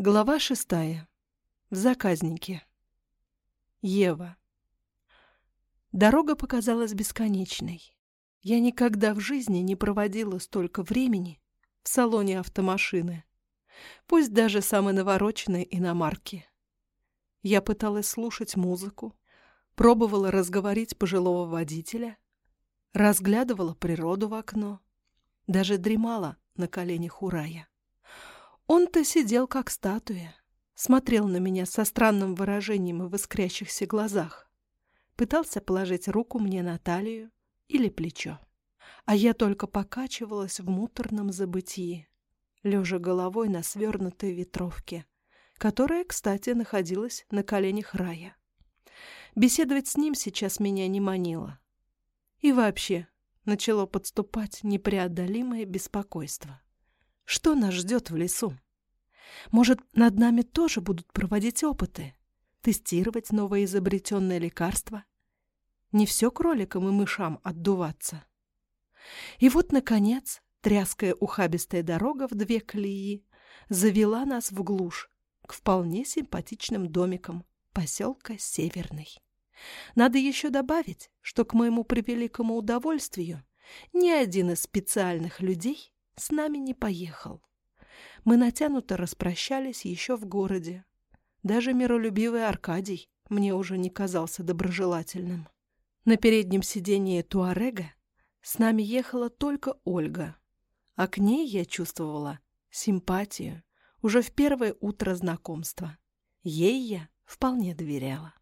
Глава шестая. В заказнике. Ева. Дорога показалась бесконечной. Я никогда в жизни не проводила столько времени в салоне автомашины, пусть даже самой навороченной иномарки. Я пыталась слушать музыку, пробовала разговорить пожилого водителя, разглядывала природу в окно, даже дремала на коленях у рая. Он-то сидел как статуя, смотрел на меня со странным выражением в искрящихся глазах, пытался положить руку мне на талию или плечо. А я только покачивалась в муторном забытии, лежа головой на свернутой ветровке, которая, кстати, находилась на коленях рая. Беседовать с ним сейчас меня не манило. И вообще начало подступать непреодолимое беспокойство. Что нас ждет в лесу? Может, над нами тоже будут проводить опыты? Тестировать новое изобретенное лекарство? Не все кроликам и мышам отдуваться. И вот, наконец, тряская ухабистая дорога в две колеи завела нас в глушь к вполне симпатичным домикам поселка Северный. Надо еще добавить, что к моему превеликому удовольствию ни один из специальных людей с нами не поехал. Мы натянуто распрощались еще в городе. Даже миролюбивый Аркадий мне уже не казался доброжелательным. На переднем сиденье Туарега с нами ехала только Ольга, а к ней я чувствовала симпатию уже в первое утро знакомства. Ей я вполне доверяла.